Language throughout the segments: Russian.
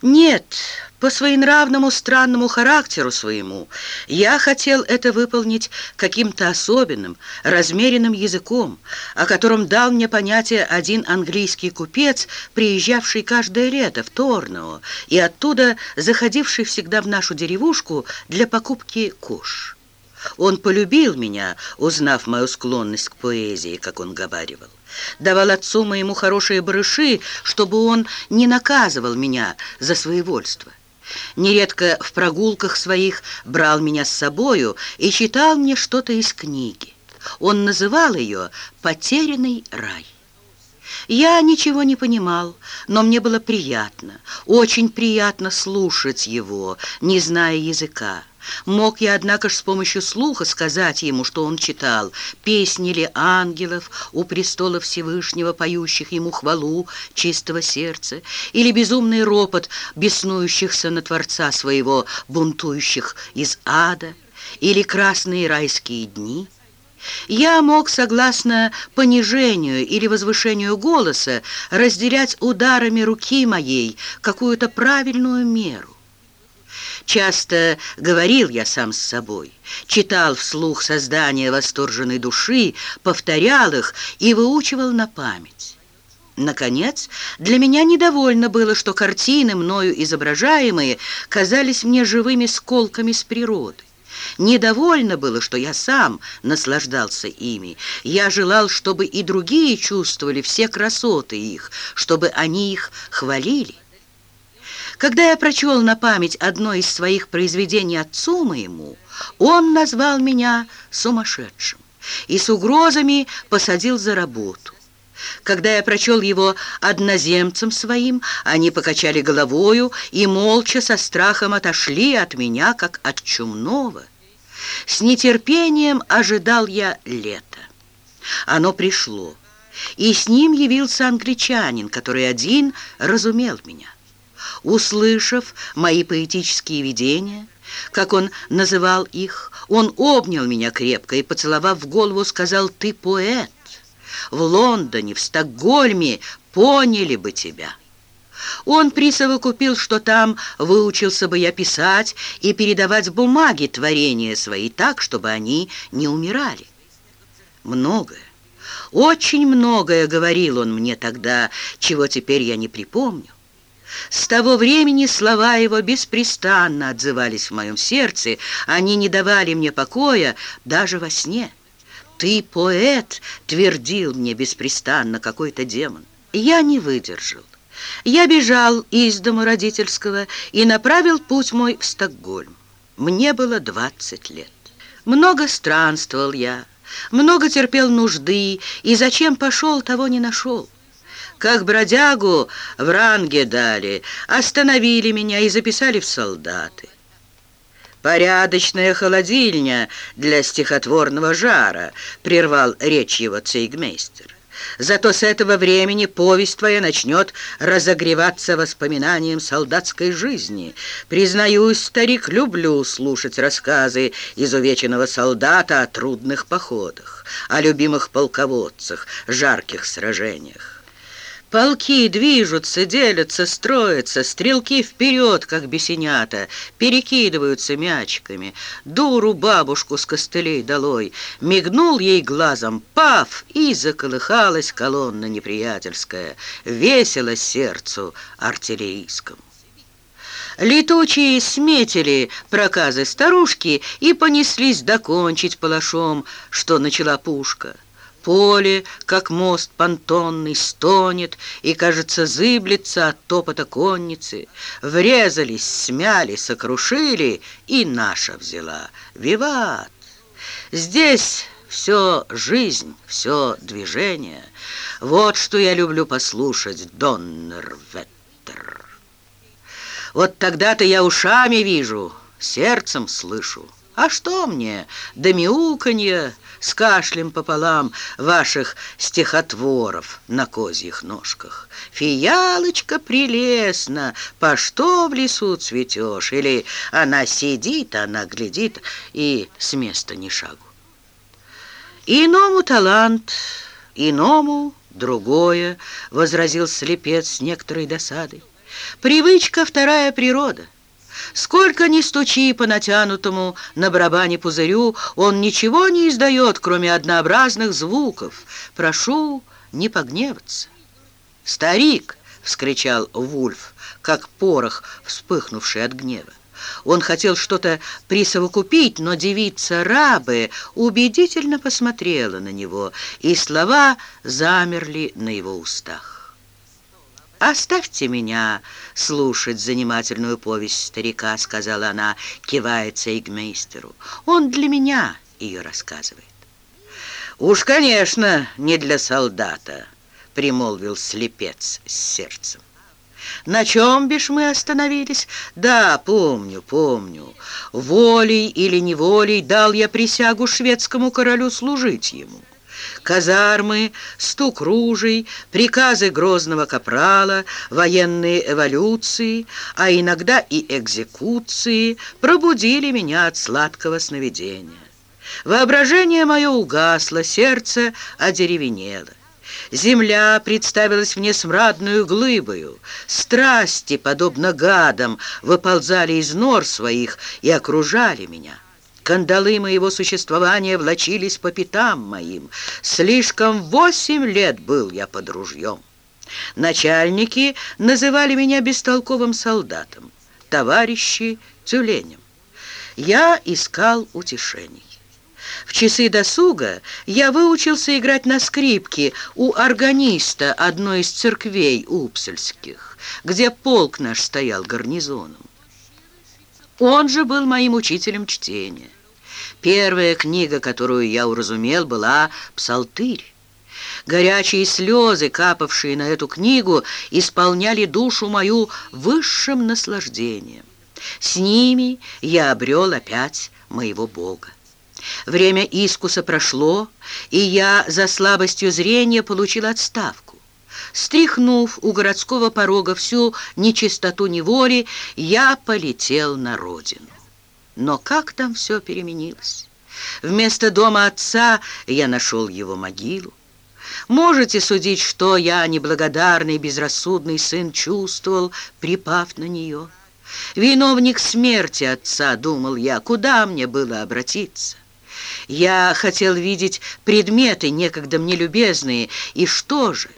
Нет, по своенравному странному характеру своему я хотел это выполнить каким-то особенным, размеренным языком, о котором дал мне понятие один английский купец, приезжавший каждое лето в Торнео и оттуда заходивший всегда в нашу деревушку для покупки куш. Он полюбил меня, узнав мою склонность к поэзии, как он говаривал. Давал отцу моему хорошие барыши, чтобы он не наказывал меня за своевольство. Нередко в прогулках своих брал меня с собою и читал мне что-то из книги. Он называл ее «Потерянный рай». Я ничего не понимал, но мне было приятно, очень приятно слушать его, не зная языка. Мог я, однако ж, с помощью слуха сказать ему, что он читал, песни ли ангелов у престола Всевышнего, поющих ему хвалу чистого сердца, или безумный ропот беснующихся на Творца своего, бунтующих из ада, или красные райские дни — я мог, согласно понижению или возвышению голоса, разделять ударами руки моей какую-то правильную меру. Часто говорил я сам с собой, читал вслух создания восторженной души, повторял их и выучивал на память. Наконец, для меня недовольно было, что картины, мною изображаемые, казались мне живыми сколками с природы. Недовольно было, что я сам наслаждался ими. Я желал, чтобы и другие чувствовали все красоты их, чтобы они их хвалили. Когда я прочел на память одно из своих произведений отцу моему, он назвал меня сумасшедшим и с угрозами посадил за работу. Когда я прочел его одноземцам своим, они покачали головою и молча со страхом отошли от меня, как от чумного. С нетерпением ожидал я лета. Оно пришло, и с ним явился англичанин, который один разумел меня. Услышав мои поэтические видения, как он называл их, он обнял меня крепко и, поцеловав в голову, сказал «Ты поэт» в Лондоне, в Стокгольме поняли бы тебя. Он присовокупил, что там выучился бы я писать и передавать бумаги творения свои так, чтобы они не умирали. Многое, очень многое говорил он мне тогда, чего теперь я не припомню. С того времени слова его беспрестанно отзывались в моем сердце, они не давали мне покоя даже во сне. «Ты поэт!» — твердил мне беспрестанно какой-то демон. Я не выдержал. Я бежал из дома родительского и направил путь мой в Стокгольм. Мне было 20 лет. Много странствовал я, много терпел нужды, и зачем пошел, того не нашел. Как бродягу в ранге дали, остановили меня и записали в солдаты. «Порядочная холодильня для стихотворного жара», — прервал речь его цейгмейстер. «Зато с этого времени повесть твоя начнет разогреваться воспоминанием солдатской жизни. Признаюсь, старик, люблю слушать рассказы изувеченного солдата о трудных походах, о любимых полководцах, жарких сражениях. Полки движутся, делятся, строятся, стрелки вперед, как бесенята, перекидываются мячиками. Дуру бабушку с костылей долой. Мигнул ей глазом, пав, и заколыхалась колонна неприятельская. Весело сердцу артиллерийскому. Летучие сметили проказы старушки и понеслись докончить палашом, что начала пушка. Поле, как мост понтонный, стонет и, кажется, зыблется от топота конницы. Врезались, смяли, сокрушили, и наша взяла. Виват! Здесь все жизнь, все движение. Вот что я люблю послушать, Доннерветтер. Вот тогда-то я ушами вижу, сердцем слышу. А что мне, до мяуканья, с кашлем пополам ваших стихотворов на козьих ножках. Фиялочка прелестна, по что в лесу цветешь? Или она сидит, она глядит и с места ни шагу. Иному талант, иному другое, возразил слепец с некоторой досадой. Привычка — вторая природа. Сколько ни стучи по натянутому на барабане пузырю, он ничего не издает, кроме однообразных звуков. Прошу не погневаться. «Старик!» — вскричал Вульф, как порох, вспыхнувший от гнева. Он хотел что-то присовокупить, но девица Рабы убедительно посмотрела на него, и слова замерли на его устах. «Оставьте меня слушать занимательную повесть старика», — сказала она, кивая цейгмейстеру. «Он для меня ее рассказывает». «Уж, конечно, не для солдата», — примолвил слепец с сердцем. На чем бишь мы остановились? Да, помню, помню. Волей или неволей дал я присягу шведскому королю служить ему. Казармы, стук ружей, приказы грозного капрала, военные эволюции, а иногда и экзекуции пробудили меня от сладкого сновидения. Воображение мое угасло, сердце одеревенело. Земля представилась мне смрадную глыбою. Страсти, подобно гадам, выползали из нор своих и окружали меня. Кандалы моего существования влачились по пятам моим. Слишком восемь лет был я под ружьем. Начальники называли меня бестолковым солдатом, товарищи — тюленем. Я искал утешений. В часы досуга я выучился играть на скрипке у органиста одной из церквей упсельских, где полк наш стоял гарнизоном. Он же был моим учителем чтения. Первая книга, которую я уразумел, была «Псалтырь». Горячие слезы, капавшие на эту книгу, исполняли душу мою высшим наслаждением. С ними я обрел опять моего Бога. Время искуса прошло, и я за слабостью зрения получил отставку. Стряхнув у городского порога всю нечистоту неволи, я полетел на родину. Но как там все переменилось? Вместо дома отца я нашел его могилу. Можете судить, что я, неблагодарный, безрассудный сын, чувствовал, припав на нее? Виновник смерти отца, думал я, куда мне было обратиться? Я хотел видеть предметы, некогда мне любезные, и что же?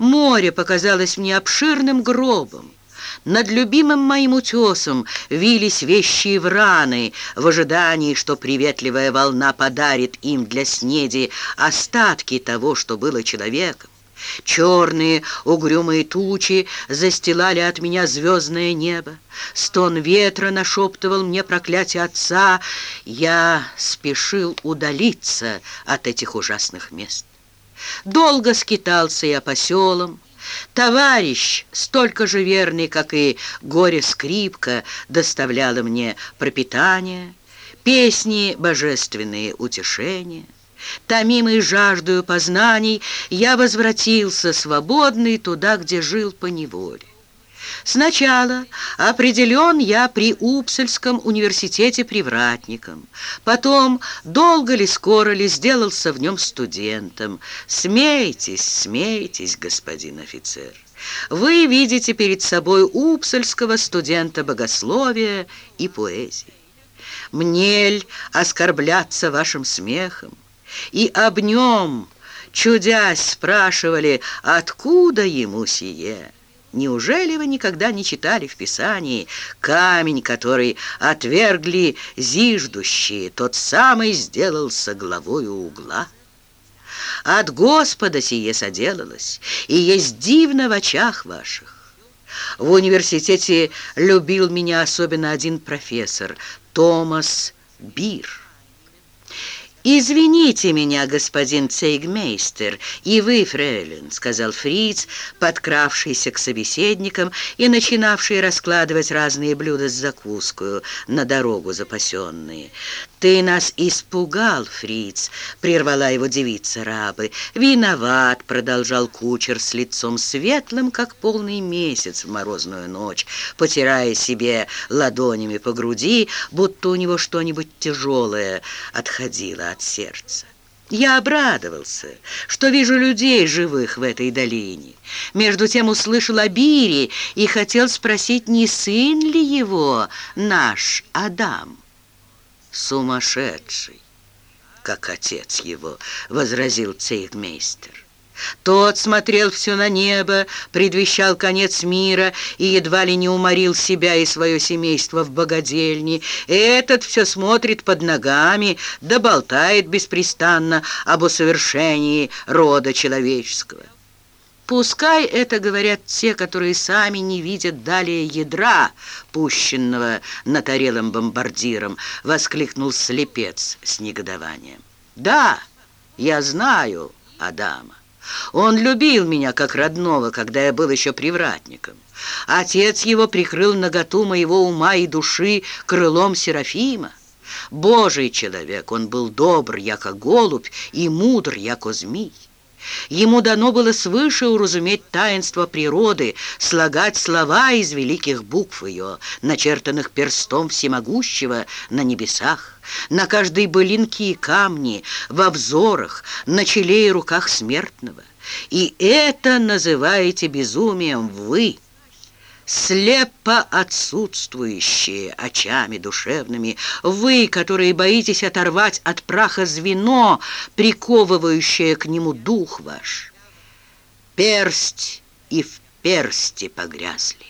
Море показалось мне обширным гробом. Над любимым моим утесом вились вещи враны в ожидании, что приветливая волна подарит им для снеди остатки того, что было человеком. Черные угрюмые тучи застилали от меня звездное небо. Стон ветра нашептывал мне проклятие отца. Я спешил удалиться от этих ужасных мест. Долго скитался я по селам, Товарищ, столько же верный, как и горе-скрипка, доставляла мне пропитание, песни божественные утешения. Томимый жаждою познаний, я возвратился свободный туда, где жил по неволе. Сначала определен я при Упсельском университете привратником, потом, долго ли, скоро ли, сделался в нем студентом. Смейтесь, смейтесь, господин офицер. Вы видите перед собой упсельского студента богословия и поэзии. Мнель оскорбляться вашим смехом, и об нем, чудясь, спрашивали, откуда ему сие. Неужели вы никогда не читали в Писании камень, который отвергли зиждущие, тот самый сделался главою угла? От Господа сие соделалось, и есть дивно в очах ваших. В университете любил меня особенно один профессор, Томас Бир. «Извините меня, господин цейгмейстер, и вы, фрейлин», — сказал фриц, подкравшийся к собеседникам и начинавший раскладывать разные блюда с закускою на дорогу запасенные. «Ты нас испугал, фриц», — прервала его девица рабы. «Виноват», — продолжал кучер с лицом светлым, как полный месяц в морозную ночь, потирая себе ладонями по груди, будто у него что-нибудь тяжелое отходило от сердца. Я обрадовался, что вижу людей живых в этой долине. Между тем услышал о и хотел спросить, не сын ли его наш Адам. Сумасшедший, как отец его, возразил цейхмейстер. Тот смотрел все на небо, предвещал конец мира и едва ли не уморил себя и свое семейство в богадельне. Этот все смотрит под ногами, да болтает беспрестанно об усовершении рода человеческого. Пускай это говорят те, которые сами не видят далее ядра, пущенного натарелым бомбардиром, воскликнул слепец с негодованием. Да, я знаю Адама. Он любил меня как родного, когда я был еще привратником. Отец его прикрыл наготу моего ума и души крылом Серафима. Божий человек, он был добр, яко голубь, и мудр, яко змей. Ему дано было свыше уразуметь таинство природы, слагать слова из великих букв ее, начертанных перстом всемогущего на небесах, на каждой былинке и камне, во взорах, на челе и руках смертного. И это называете безумием вы, слепо отсутствующие очами душевными, вы, которые боитесь оторвать от праха звено, приковывающее к нему дух ваш. Персть и в персте погрязли.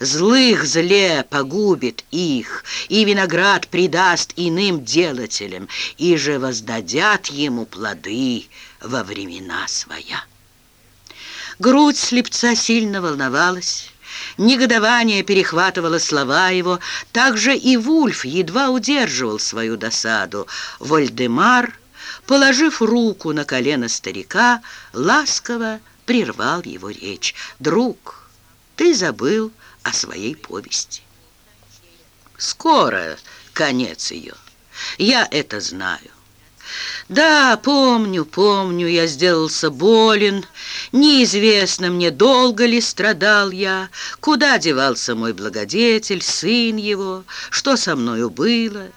Злых зле погубит их, и виноград придаст иным делателям, и же воздадят ему плоды во времена своя. Грудь слепца сильно волновалась, Негодование перехватывало слова его. Также и Вульф едва удерживал свою досаду. Вольдемар, положив руку на колено старика, ласково прервал его речь. «Друг, ты забыл о своей повести. Скоро конец ее. Я это знаю. Да, помню, помню, я сделался болен. Неизвестно мне, долго ли страдал я, куда девался мой благодетель, сын его, что со мною было.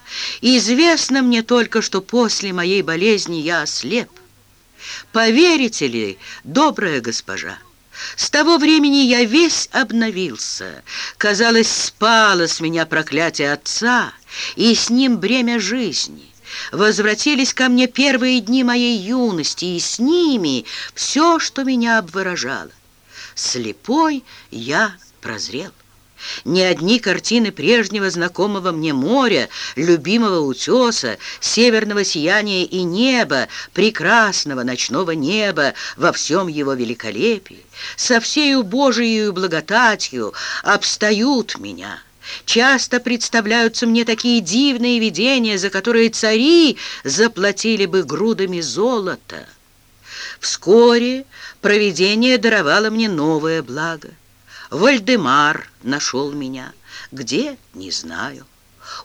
Известно мне только, что после моей болезни я ослеп. Поверите ли, добрая госпожа, с того времени я весь обновился. Казалось, спало с меня проклятие отца, и с ним бремя жизни. Возвратились ко мне первые дни моей юности, и с ними все, что меня обворожало. Слепой я прозрел. Ни одни картины прежнего знакомого мне моря, любимого утеса, северного сияния и неба, прекрасного ночного неба во всем его великолепии, со всею Божией благодатью обстают меня». Часто представляются мне такие дивные видения, за которые цари заплатили бы грудами золота. Вскоре провидение даровало мне новое благо. Вальдемар нашел меня. Где? Не знаю.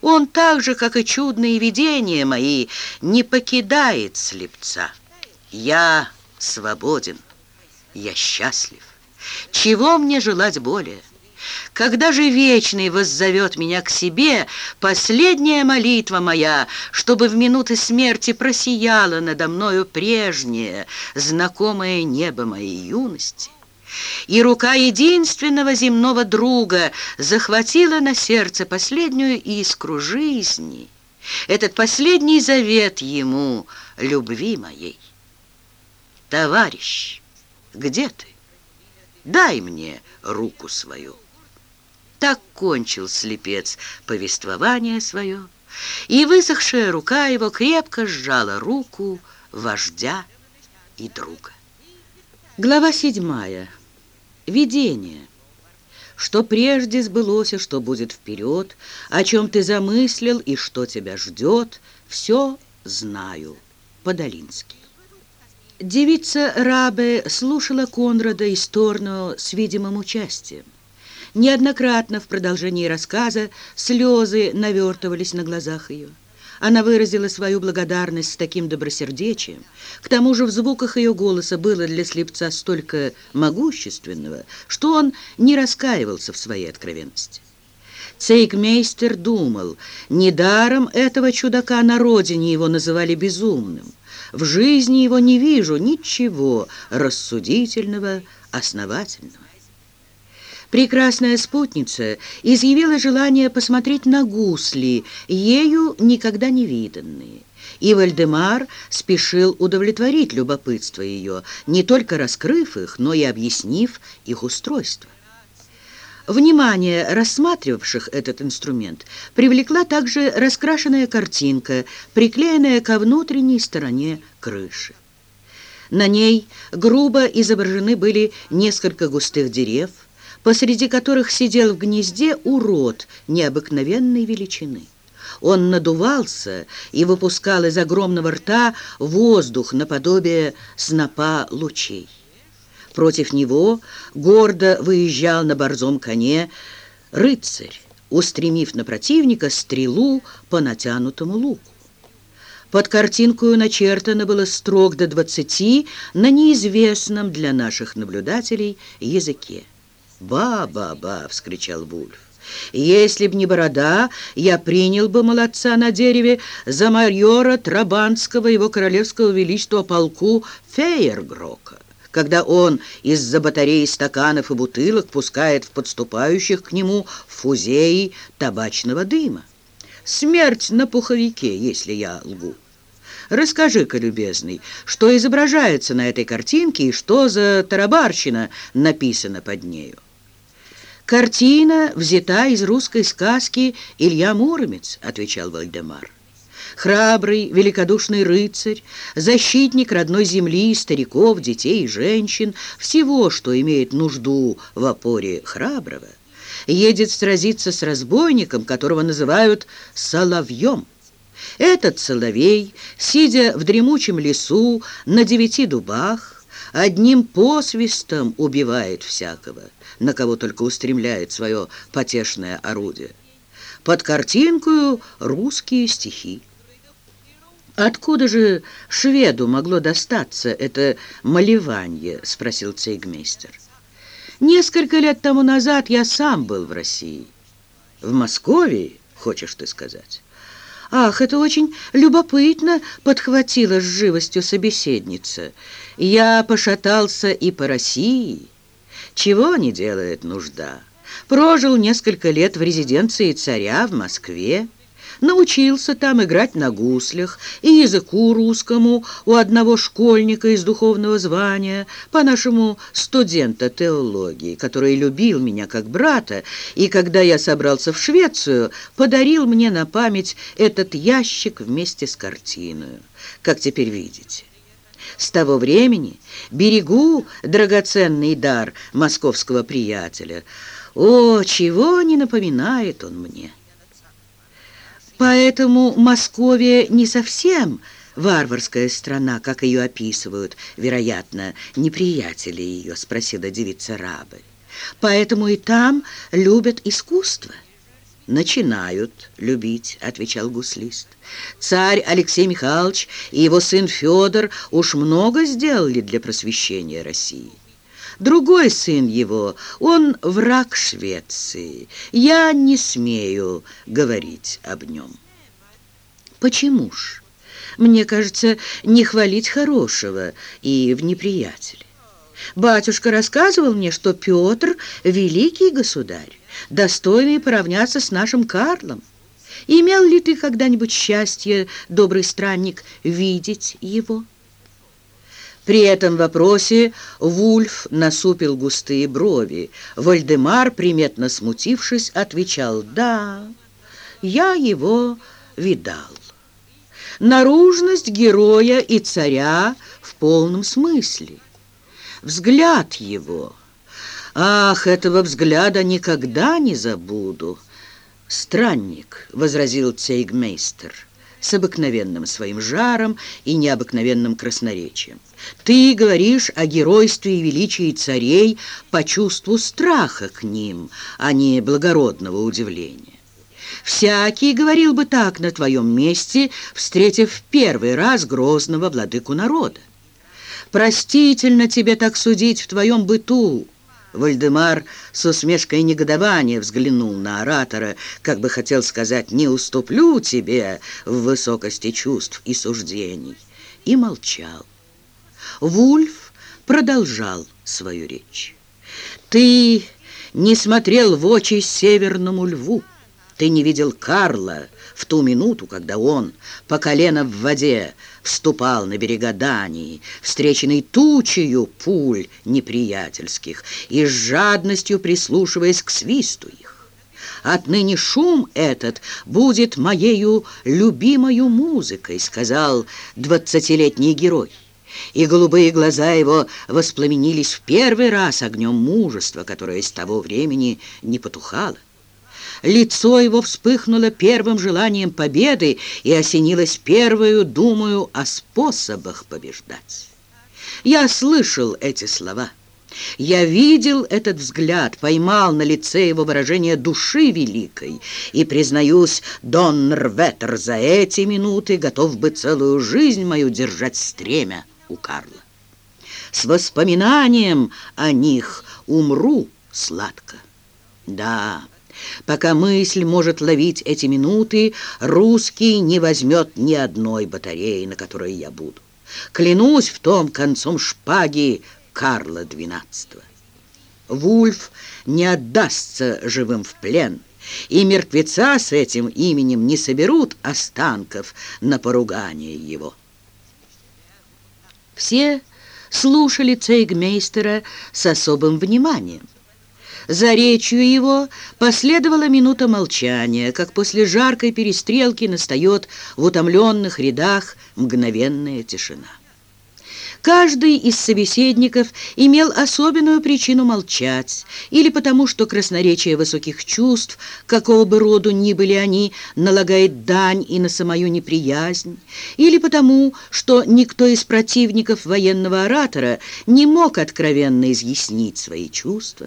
Он так же, как и чудные видения мои, не покидает слепца. Я свободен, я счастлив. Чего мне желать более? Когда же Вечный воззовет меня к себе, последняя молитва моя, чтобы в минуты смерти просияло надо мною прежнее, знакомое небо моей юности, и рука единственного земного друга захватила на сердце последнюю искру жизни, этот последний завет ему, любви моей. Товарищ, где ты? Дай мне руку свою. Так кончил слепец повествование свое, и высохшая рука его крепко сжала руку вождя и друга. Глава седьмая. Видение. Что прежде сбылось, и что будет вперед, о чем ты замыслил и что тебя ждет, все знаю. Подолинский. Девица Рабе слушала Конрада и Сторно с видимым участием. Неоднократно в продолжении рассказа слезы навертывались на глазах ее. Она выразила свою благодарность с таким добросердечием. К тому же в звуках ее голоса было для слепца столько могущественного, что он не раскаивался в своей откровенности. Цейгмейстер думал, недаром этого чудака на родине его называли безумным. В жизни его не вижу ничего рассудительного, основательного. Прекрасная спутница изъявила желание посмотреть на гусли, ею никогда не виданные. И Вальдемар спешил удовлетворить любопытство ее, не только раскрыв их, но и объяснив их устройство. Внимание рассматривавших этот инструмент привлекла также раскрашенная картинка, приклеенная ко внутренней стороне крыши. На ней грубо изображены были несколько густых дерев, посреди которых сидел в гнезде урод необыкновенной величины. Он надувался и выпускал из огромного рта воздух наподобие снопа лучей. Против него гордо выезжал на борзом коне рыцарь, устремив на противника стрелу по натянутому луку. Под картинкою начертано было строк до двадцати на неизвестном для наших наблюдателей языке. «Ба-ба-ба!» — вскричал Вульф. «Если б не борода, я принял бы молодца на дереве за майора Трабанского его королевского величества полку Фейергрока, когда он из-за батареи стаканов и бутылок пускает в подступающих к нему фузеи табачного дыма. Смерть на пуховике, если я лгу». Расскажи-ка, любезный, что изображается на этой картинке и что за тарабарщина написана под нею? «Картина взята из русской сказки «Илья Муромец», — отвечал Вальдемар. Храбрый, великодушный рыцарь, защитник родной земли, стариков, детей и женщин, всего, что имеет нужду в опоре храброго, едет сразиться с разбойником, которого называют «соловьем». Этот соловей, сидя в дремучем лесу на девяти дубах, одним посвистом убивает всякого, на кого только устремляет свое потешное орудие. Под картинкою русские стихи. «Откуда же шведу могло достаться это малевание?» — спросил цейгмейстер. «Несколько лет тому назад я сам был в России. В Москве, хочешь ты сказать?» «Ах, это очень любопытно!» — подхватила с живостью собеседница. «Я пошатался и по России. Чего не делает нужда? Прожил несколько лет в резиденции царя в Москве». Научился там играть на гуслях и языку русскому у одного школьника из духовного звания, по-нашему студента теологии, который любил меня как брата, и когда я собрался в Швецию, подарил мне на память этот ящик вместе с картиной, как теперь видите. С того времени берегу драгоценный дар московского приятеля. О, чего не напоминает он мне!» Поэтому Московия не совсем варварская страна, как ее описывают, вероятно, неприятели ее, спросила девица Рабы. Поэтому и там любят искусство. «Начинают любить», — отвечал гуслист. «Царь Алексей Михайлович и его сын Федор уж много сделали для просвещения России». Другой сын его, он враг Швеции. Я не смею говорить об нем. Почему ж? Мне кажется, не хвалить хорошего и в неприятеле. Батюшка рассказывал мне, что Петр — великий государь, достойный поравняться с нашим Карлом. Имел ли ты когда-нибудь счастье, добрый странник, видеть его?» При этом вопросе Вульф насупил густые брови. Вальдемар, приметно смутившись, отвечал «Да, я его видал». Наружность героя и царя в полном смысле. Взгляд его. Ах, этого взгляда никогда не забуду. «Странник», — возразил цейгмейстер, с обыкновенным своим жаром и необыкновенным красноречием. Ты говоришь о геройстве и величии царей по чувству страха к ним, а не благородного удивления. Всякий говорил бы так на твоем месте, встретив в первый раз грозного владыку народа. Простительно тебе так судить в твоем быту. Вальдемар с усмешкой негодования взглянул на оратора, как бы хотел сказать «не уступлю тебе в высокости чувств и суждений». и молчал. Вульф продолжал свою речь. «Ты не смотрел в очи северному льву, ты не видел Карла в ту минуту, когда он по колено в воде вступал на берега Дании, встреченный тучею пуль неприятельских и с жадностью прислушиваясь к свисту их. Отныне шум этот будет моею любимою музыкой, сказал двадцатилетний герой. И голубые глаза его воспламенились в первый раз огнем мужества, которое с того времени не потухало. Лицо его вспыхнуло первым желанием победы и осенилось первую, думаю, о способах побеждать. Я слышал эти слова. Я видел этот взгляд, поймал на лице его выражение души великой, и, признаюсь, Дон Рветер за эти минуты готов бы целую жизнь мою держать стремя у Карла. С воспоминанием о них умру сладко. Да, Пока мысль может ловить эти минуты, русский не возьмет ни одной батареи, на которой я буду. Клянусь в том концом шпаги Карла XII. Вульф не отдастся живым в плен, и мертвеца с этим именем не соберут останков на поругание его. Все слушали цейгмейстера с особым вниманием. За речью его последовала минута молчания, как после жаркой перестрелки настает в утомленных рядах мгновенная тишина. Каждый из собеседников имел особенную причину молчать, или потому, что красноречие высоких чувств, какого бы роду ни были они, налагает дань и на самую неприязнь, или потому, что никто из противников военного оратора не мог откровенно изъяснить свои чувства.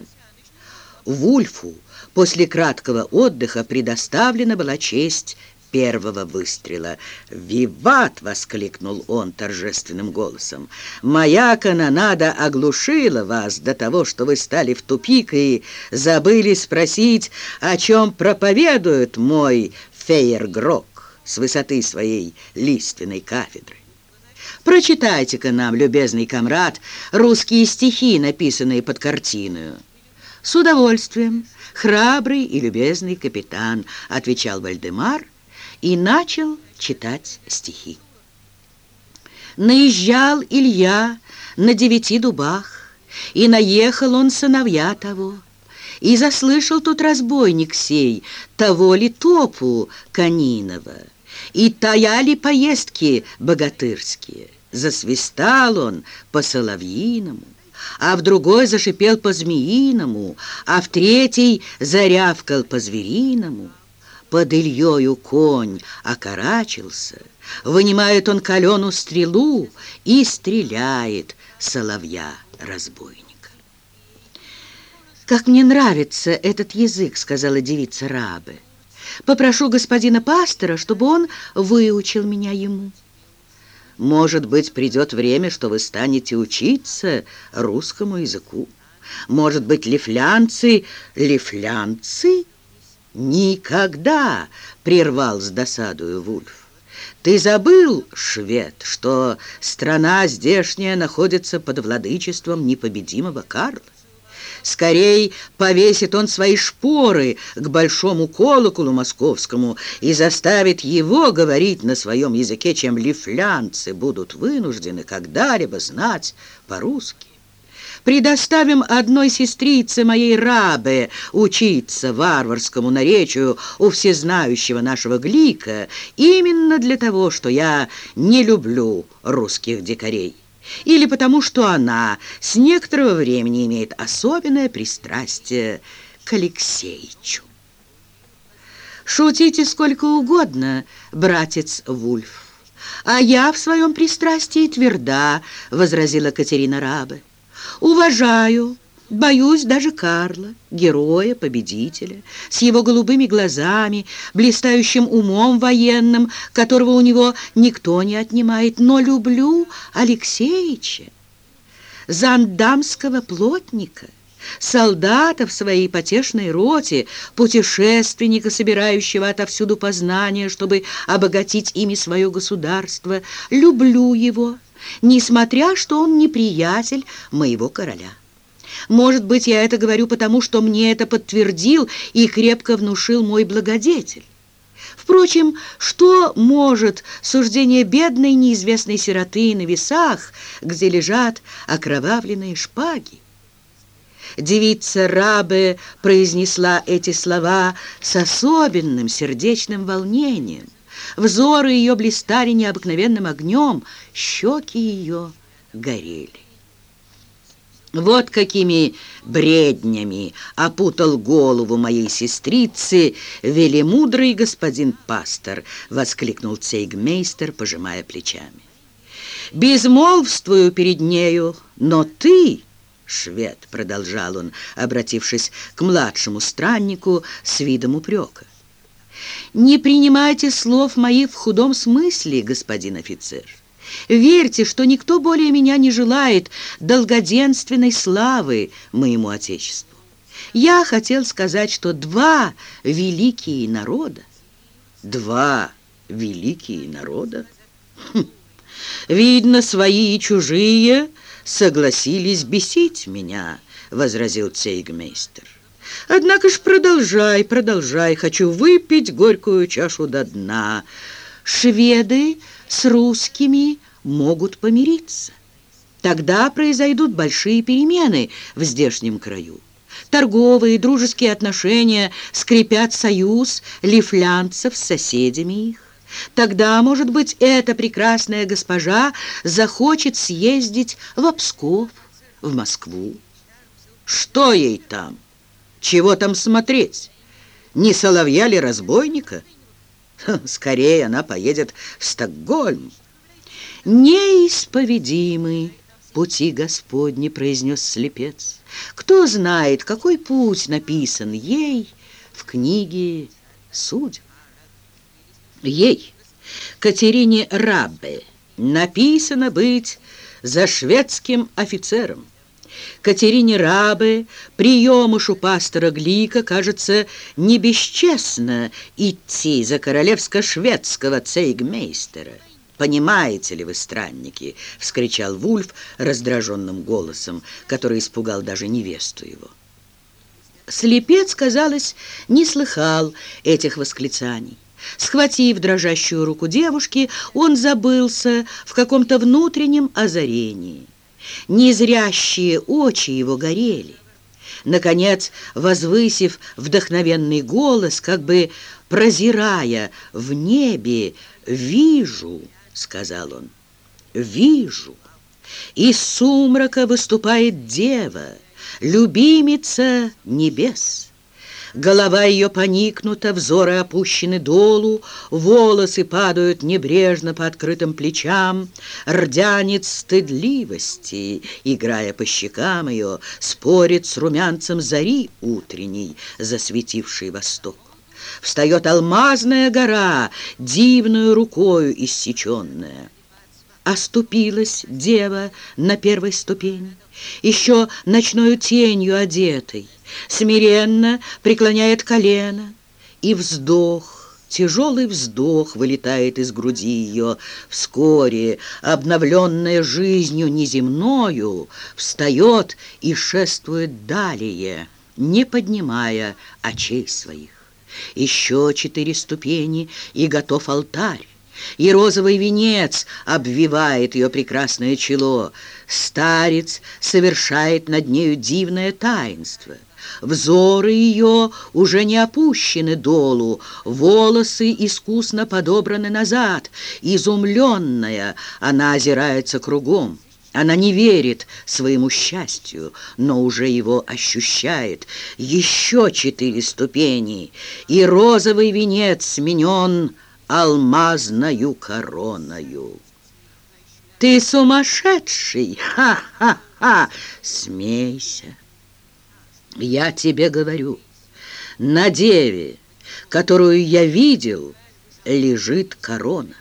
Вульфу после краткого отдыха предоставлена была честь первого выстрела. «Виват!» — воскликнул он торжественным голосом. «Моя канонада оглушила вас до того, что вы стали в тупик и забыли спросить, о чем проповедует мой фейергрок с высоты своей лиственной кафедры. Прочитайте-ка нам, любезный комрад, русские стихи, написанные под картиною». «С удовольствием, храбрый и любезный капитан», — отвечал Вальдемар и начал читать стихи. Наезжал Илья на девяти дубах, и наехал он сыновья того, и заслышал тут разбойник сей, того ли топу Канинова, и таяли поездки богатырские. Засвистал он по соловьиному, а в другой зашипел по-змеиному, а в третий зарявкал по-звериному. Под Ильёю конь окорачился, вынимает он калену стрелу и стреляет соловья-разбойника. «Как мне нравится этот язык», — сказала девица Рабы. «Попрошу господина пастора, чтобы он выучил меня ему». Может быть, придет время, что вы станете учиться русскому языку. Может быть, лифлянцы... Лифлянцы? Никогда, прервал с досадою Вульф. Ты забыл, швед, что страна здешняя находится под владычеством непобедимого Карла? Скорей повесит он свои шпоры к большому колоколу московскому и заставит его говорить на своем языке, чем лифлянцы будут вынуждены когда-либо знать по-русски. Предоставим одной сестрице моей рабе учиться варварскому наречию у всезнающего нашего Глика именно для того, что я не люблю русских дикарей или потому что она с некоторого времени имеет особенное пристрастие к Алексеичу. Шутите сколько угодно, братец Вульф. А я в своем пристрастии тверда, возразила Катерина Рабе. Уважаю Боюсь даже Карла, героя, победителя, с его голубыми глазами, блистающим умом военным, которого у него никто не отнимает, но люблю Алексеича, зандамского плотника, солдата в своей потешной роте, путешественника, собирающего отовсюду познания, чтобы обогатить ими свое государство. Люблю его, несмотря, что он неприятель моего короля. Может быть, я это говорю потому, что мне это подтвердил и крепко внушил мой благодетель. Впрочем, что может суждение бедной неизвестной сироты на весах, где лежат окровавленные шпаги? Девица Рабе произнесла эти слова с особенным сердечным волнением. Взоры ее блистали необыкновенным огнем, щеки ее горели. Вот какими бреднями опутал голову моей сестрицы велимудрый господин пастор, воскликнул цейгмейстер, пожимая плечами. Безмолвствую перед нею, но ты, швед, продолжал он, обратившись к младшему страннику с видом упрека, не принимайте слов моих в худом смысле, господин офицер. Верьте, что никто более меня не желает долгоденственной славы моему Отечеству. Я хотел сказать, что два великие народа, два великие народа, хм, видно, свои и чужие согласились бесить меня, возразил цейгмейстер. Однако ж продолжай, продолжай, хочу выпить горькую чашу до дна. Шведы с русскими могут помириться. Тогда произойдут большие перемены в здешнем краю. Торговые и дружеские отношения скрепят союз лифлянцев с соседями их. Тогда, может быть, эта прекрасная госпожа захочет съездить в Обсков, в Москву. Что ей там? Чего там смотреть? Не соловья ли разбойника? Скорее она поедет в Стокгольм. «Неисповедимы пути Господни», — произнес слепец. «Кто знает, какой путь написан ей в книге судеб?» Ей, Катерине Раббе, написано быть за шведским офицером. Катерине Рабе, приемышу пастора Глика, кажется, не бесчестно идти за королевско-шведского цейгмейстера. «Понимаете ли вы, странники?» — вскричал Вульф раздраженным голосом, который испугал даже невесту его. Слепец, казалось, не слыхал этих восклицаний. Схватив дрожащую руку девушки, он забылся в каком-то внутреннем озарении. Незрящие очи его горели. Наконец, возвысив вдохновенный голос, как бы прозирая в небе, «Вижу!» — сказал он, «вижу!» Из сумрака выступает дева, любимица небес. Голова ее поникнута, взоры опущены долу, волосы падают небрежно по открытым плечам, рдянец стыдливости, играя по щекам ее, спорит с румянцем зари утренней, засветившей восток. Встает алмазная гора, дивную рукою иссеченная. Оступилась дева на первой ступени, еще ночною тенью одетой, смиренно преклоняет колено, и вздох, тяжелый вздох вылетает из груди ее. Вскоре, обновленная жизнью неземною, встает и шествует далее, не поднимая очей своих. Еще четыре ступени, и готов алтарь и розовый венец обвивает ее прекрасное чело. Старец совершает над нею дивное таинство. Взоры ее уже не опущены долу, волосы искусно подобраны назад. Изумленная, она озирается кругом. Она не верит своему счастью, но уже его ощущает. Еще четыре ступени, и розовый венец сменен алмазною короною. Ты сумасшедший! Ха-ха-ха! Смейся! Я тебе говорю, на деве, которую я видел, лежит корона.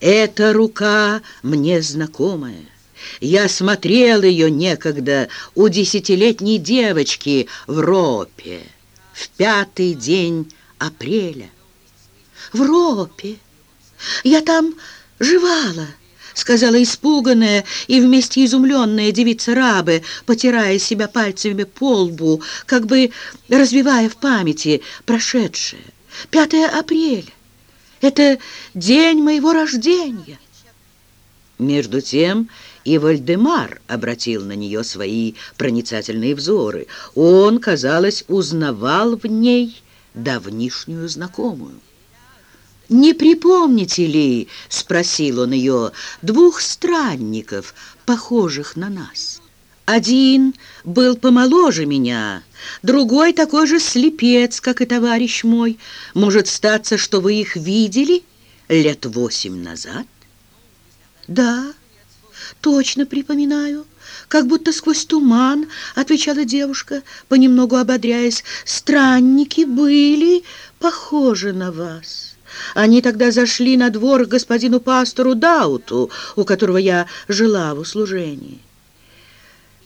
Эта рука мне знакомая. Я смотрел ее некогда у десятилетней девочки в Ропе в пятый день апреля. В Ропе. Я там жевала, сказала испуганная и вместе изумленная девица Рабы, потирая себя пальцами по лбу, как бы развивая в памяти прошедшее. 5 апреля. Это день моего рождения. Между тем и Вальдемар обратил на нее свои проницательные взоры. Он, казалось, узнавал в ней давнишнюю знакомую. «Не припомните ли, — спросил он ее, — двух странников, похожих на нас? Один был помоложе меня, другой такой же слепец, как и товарищ мой. Может статься, что вы их видели лет восемь назад?» «Да, точно припоминаю». «Как будто сквозь туман», — отвечала девушка, понемногу ободряясь, «странники были похожи на вас». Они тогда зашли на двор к господину пастору Дауту, у которого я жила в услужении.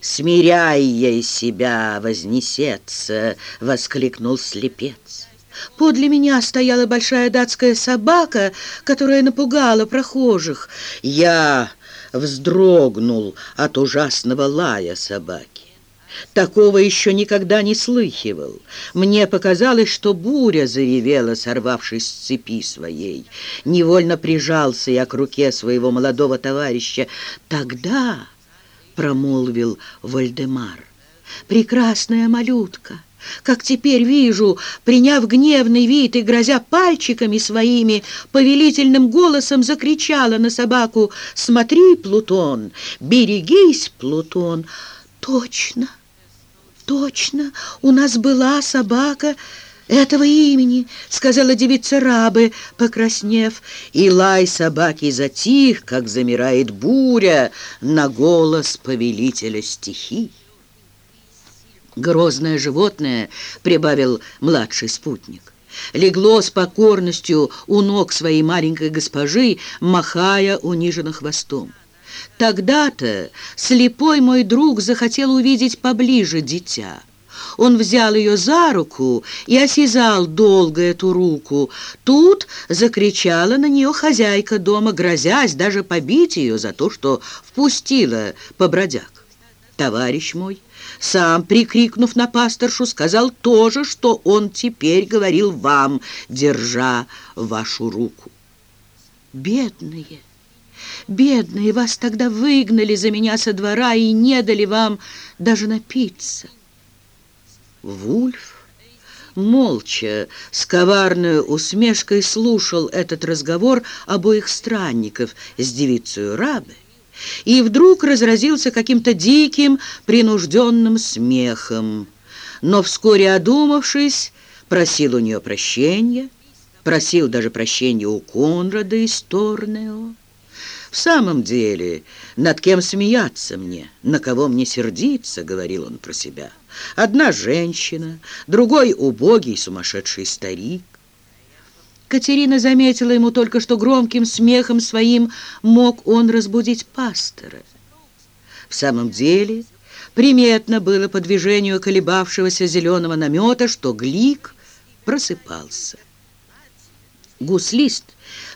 «Смиряй ей себя, вознесется!» — воскликнул слепец. Подле меня стояла большая датская собака, которая напугала прохожих. Я вздрогнул от ужасного лая собаки. Такого еще никогда не слыхивал. Мне показалось, что буря заревела, сорвавшись с цепи своей. Невольно прижался я к руке своего молодого товарища. «Тогда», — промолвил Вальдемар, — «прекрасная малютка». Как теперь вижу, приняв гневный вид и грозя пальчиками своими, повелительным голосом закричала на собаку «Смотри, Плутон! Берегись, Плутон!» «Точно!» «Точно, у нас была собака этого имени», — сказала девица Рабы, покраснев. И лай собаки затих, как замирает буря на голос повелителя стихий. Грозное животное, — прибавил младший спутник, — легло с покорностью у ног своей маленькой госпожи, махая униженно хвостом. Тогда-то слепой мой друг захотел увидеть поближе дитя. Он взял ее за руку и осязал долго эту руку. Тут закричала на нее хозяйка дома, грозясь даже побить ее за то, что впустила побродяг. Товарищ мой, сам прикрикнув на пасторшу, сказал то же, что он теперь говорил вам, держа вашу руку. Бедные! Бедные, вас тогда выгнали за меня со двора и не дали вам даже напиться. Вульф молча, с коварной усмешкой слушал этот разговор обоих странников с девицей Рабы и вдруг разразился каким-то диким, принужденным смехом. Но вскоре одумавшись, просил у нее прощения, просил даже прощения у Конрада из Торнео. «В самом деле, над кем смеяться мне, на кого мне сердиться?» — говорил он про себя. «Одна женщина, другой убогий сумасшедший старик». Катерина заметила ему только, что громким смехом своим мог он разбудить пастора. В самом деле, приметно было по движению колебавшегося зеленого намета, что Глик просыпался. Гуслист,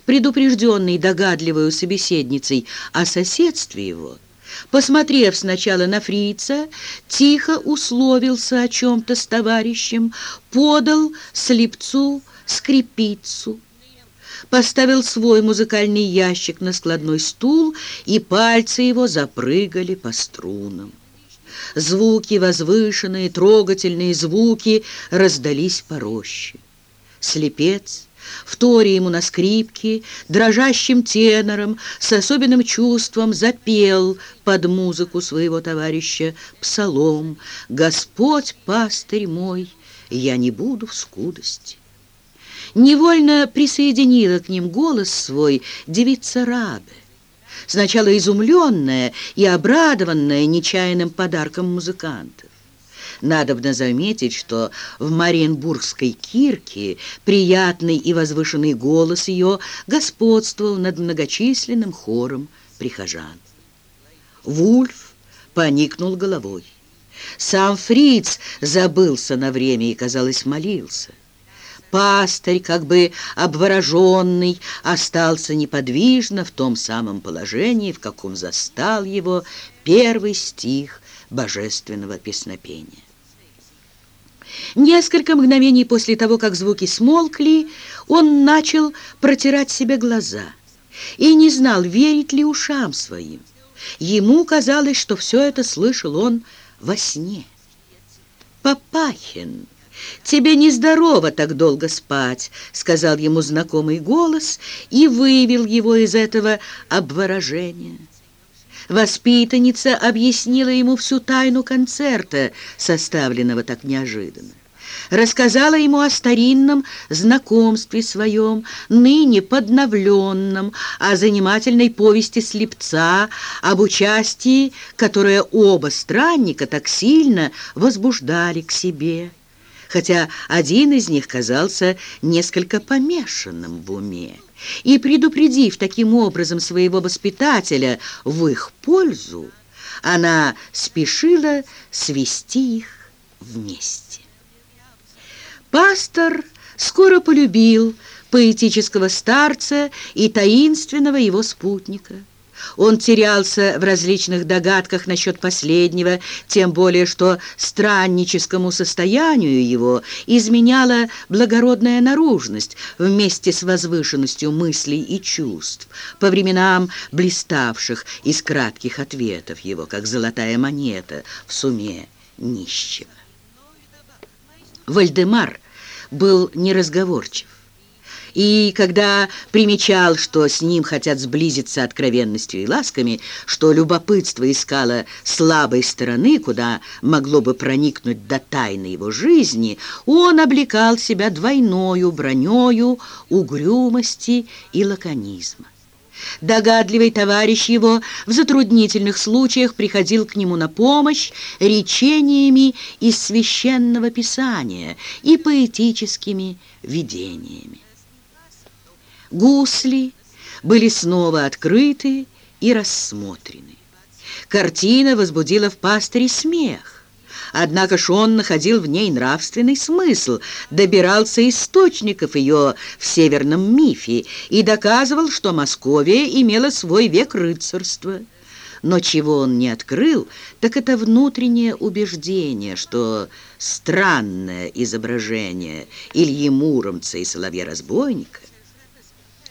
предупрежденный догадливой собеседницей о соседстве его, посмотрев сначала на фрица, тихо условился о чем-то с товарищем, подал слепцу скрипицу, поставил свой музыкальный ящик на складной стул, и пальцы его запрыгали по струнам. Звуки, возвышенные, трогательные звуки раздались по роще. Слепец вторя ему на скрипке, дрожащим тенором, с особенным чувством запел под музыку своего товарища псалом «Господь, пастырь мой, я не буду в скудости». Невольно присоединила к ним голос свой девица Рабе, сначала изумленная и обрадованная нечаянным подарком музыкантов. Надобно заметить, что в Мариенбургской кирке приятный и возвышенный голос ее господствовал над многочисленным хором прихожан. Вульф поникнул головой. Сам Фриц забылся на время и, казалось, молился. Пастырь, как бы обвороженный, остался неподвижно в том самом положении, в каком застал его первый стих божественного песнопения. Несколько мгновений после того, как звуки смолкли, он начал протирать себе глаза и не знал, верить ли ушам своим. Ему казалось, что все это слышал он во сне. «Папахин, тебе нездорово так долго спать», — сказал ему знакомый голос и вывел его из этого обворожения. Воспитанница объяснила ему всю тайну концерта, составленного так неожиданно. Рассказала ему о старинном знакомстве своем, ныне подновленном, о занимательной повести слепца, об участии, которое оба странника так сильно возбуждали к себе хотя один из них казался несколько помешанным в уме. И, предупредив таким образом своего воспитателя в их пользу, она спешила свести их вместе. Пастор скоро полюбил поэтического старца и таинственного его спутника – он терялся в различных догадках насчет последнего, тем более что странническому состоянию его изменяла благородная наружность вместе с возвышенностью мыслей и чувств, по временам блиставших из кратких ответов его, как золотая монета в суме нищего. Вальдемар был неразговорчив. И когда примечал, что с ним хотят сблизиться откровенностью и ласками, что любопытство искало слабой стороны, куда могло бы проникнуть до тайны его жизни, он облекал себя двойною бронею угрюмости и лаконизма. Догадливый товарищ его в затруднительных случаях приходил к нему на помощь речениями из священного писания и поэтическими видениями. Гусли были снова открыты и рассмотрены. Картина возбудила в пастыре смех. Однако ж он находил в ней нравственный смысл, добирался источников ее в северном мифе и доказывал, что Московия имела свой век рыцарства. Но чего он не открыл, так это внутреннее убеждение, что странное изображение Ильи Муромца и Соловья-разбойника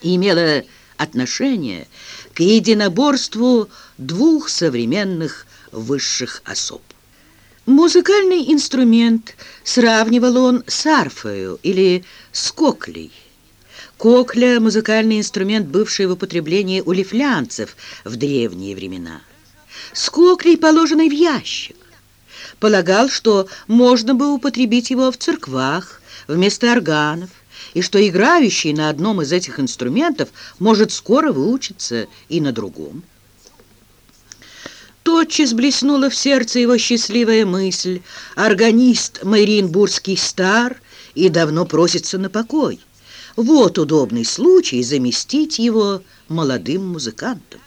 имела отношение к единоборству двух современных высших особ. Музыкальный инструмент сравнивал он с арфою или с коклей. Кокля – музыкальный инструмент, бывший в употреблении у лифлянцев в древние времена. С коклей, положенный в ящик. Полагал, что можно бы употребить его в церквах, вместо органов, и что играющий на одном из этих инструментов может скоро выучиться и на другом. Тотчас блеснула в сердце его счастливая мысль. Органист Майринбургский стар и давно просится на покой. Вот удобный случай заместить его молодым музыкантом.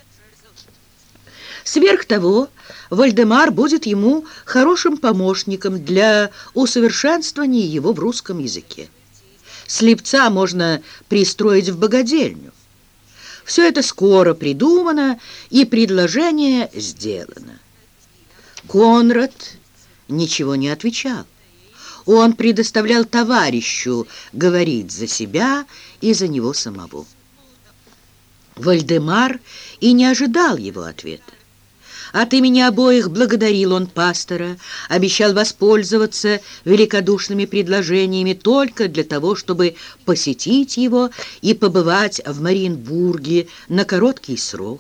Сверх того, Вальдемар будет ему хорошим помощником для усовершенствования его в русском языке. Слепца можно пристроить в богадельню. Все это скоро придумано, и предложение сделано. Конрад ничего не отвечал. Он предоставлял товарищу говорить за себя и за него самого. Вальдемар и не ожидал его ответа. От имени обоих благодарил он пастора, обещал воспользоваться великодушными предложениями только для того, чтобы посетить его и побывать в Маринбурге на короткий срок.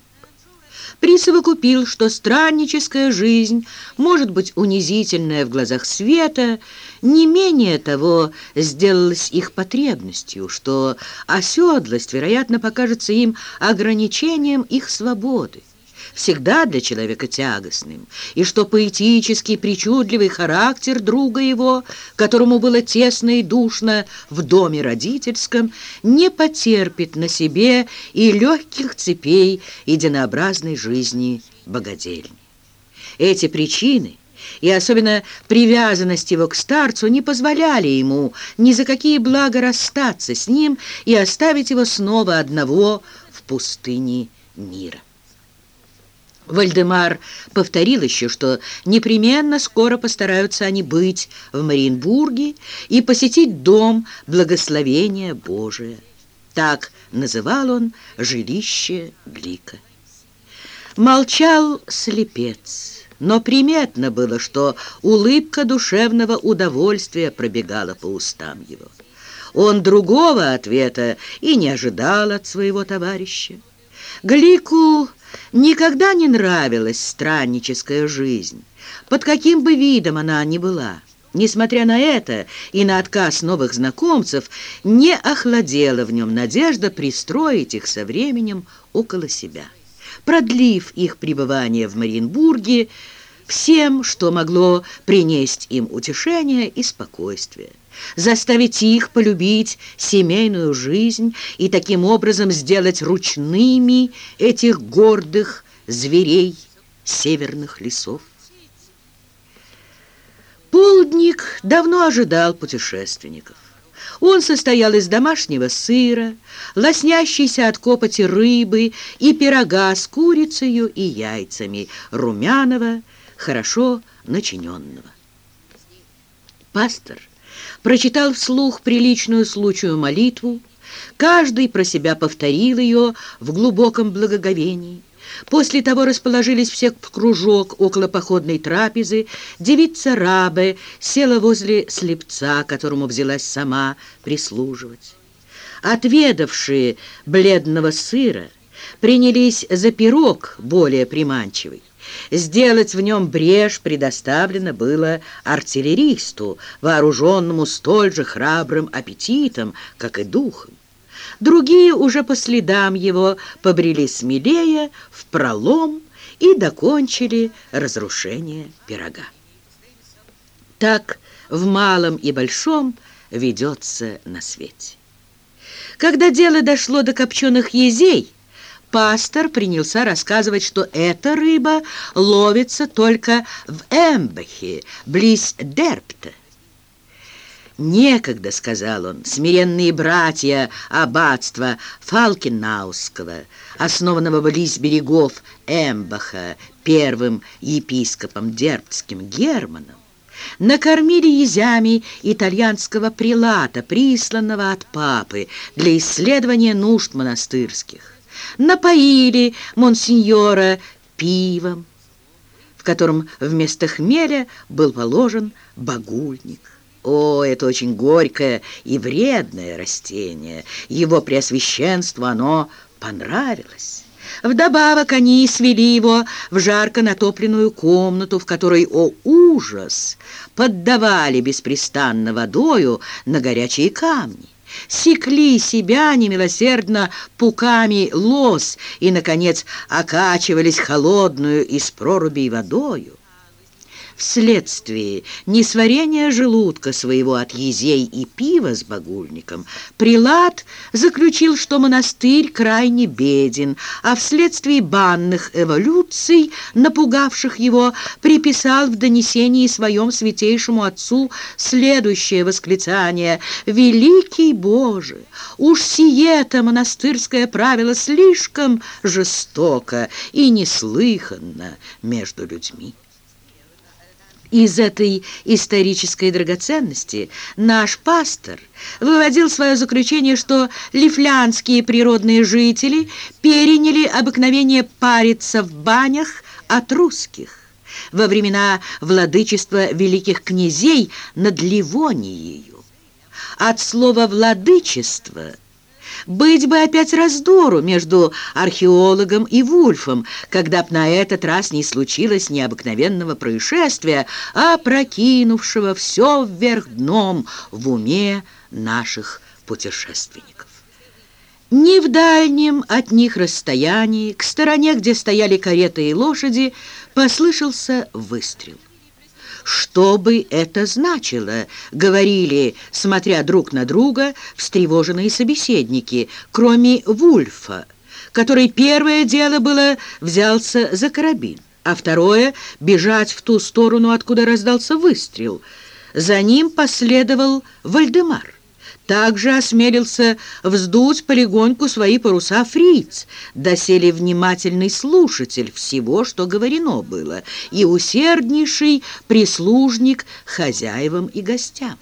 Присовокупил, что странническая жизнь может быть унизительная в глазах света, не менее того сделалась их потребностью, что оседлость, вероятно, покажется им ограничением их свободы всегда для человека тягостным, и что поэтический, причудливый характер друга его, которому было тесно и душно в доме родительском, не потерпит на себе и легких цепей единообразной жизни богадельни. Эти причины и особенно привязанность его к старцу не позволяли ему ни за какие блага расстаться с ним и оставить его снова одного в пустыне мира. Вальдемар повторил еще, что непременно скоро постараются они быть в Мариенбурге и посетить дом благословения Божия. Так называл он жилище Блика. Молчал слепец, но приметно было, что улыбка душевного удовольствия пробегала по устам его. Он другого ответа и не ожидал от своего товарища. Глику никогда не нравилась странническая жизнь, под каким бы видом она ни была. Несмотря на это и на отказ новых знакомцев, не охладела в нем надежда пристроить их со временем около себя продлив их пребывание в Мариенбурге всем, что могло принести им утешение и спокойствие, заставить их полюбить семейную жизнь и таким образом сделать ручными этих гордых зверей северных лесов. Полдник давно ожидал путешественников. Он состоял из домашнего сыра, лоснящейся от копоти рыбы и пирога с курицей и яйцами, румяного, хорошо начиненного. Пастор прочитал вслух приличную случаю молитву, каждый про себя повторил ее в глубоком благоговении. После того расположились все в кружок около походной трапезы. Девица Рабе села возле слепца, которому взялась сама прислуживать. Отведавшие бледного сыра принялись за пирог более приманчивый. Сделать в нем брешь предоставлено было артиллеристу, вооруженному столь же храбрым аппетитом, как и духом. Другие уже по следам его побрели смелее в пролом и докончили разрушение пирога. Так в малом и большом ведется на свете. Когда дело дошло до копченых езей, пастор принялся рассказывать, что эта рыба ловится только в Эмбахе, близ Дерпта. «Некогда», — сказал он, — «смиренные братья аббатства Фалкинауского, основанного близ берегов Эмбаха первым епископом Дербтским Германом, накормили езями итальянского прилата, присланного от папы для исследования нужд монастырских, напоили монсеньора пивом, в котором вместо хмеля был положен багульник. О, это очень горькое и вредное растение. Его преосвященству оно понравилось. Вдобавок они свели его в жарко натопленную комнату, в которой, о ужас, поддавали беспрестанно водою на горячие камни секли себя немилосердно пуками лос и, наконец, окачивались холодную из прорубей водою вследствие несварения желудка своего от езей и пива с багульником, прилад заключил, что монастырь крайне беден, а вследствие банных эволюций, напугавших его, приписал в донесении своем святейшему отцу следующее восклицание «Великий Боже, уж сие-то монастырское правило слишком жестоко и неслыханно между людьми». Из этой исторической драгоценности наш пастор выводил свое заключение, что лифлянские природные жители переняли обыкновение париться в банях от русских во времена владычества великих князей над Ливонией. От слова «владычество» Быть бы опять раздору между археологом и Вульфом, когда б на этот раз не случилось необыкновенного происшествия, а прокинувшего все вверх дном в уме наших путешественников. Не в дальнем от них расстоянии, к стороне, где стояли кареты и лошади, послышался выстрел. «Что бы это значило?» — говорили, смотря друг на друга, встревоженные собеседники, кроме Вульфа, который первое дело было взялся за карабин, а второе — бежать в ту сторону, откуда раздался выстрел. За ним последовал Вальдемар. Также осмелился вздуть полегоньку свои паруса фриц, доселе внимательный слушатель всего, что говорено было, и усерднейший прислужник хозяевам и гостям.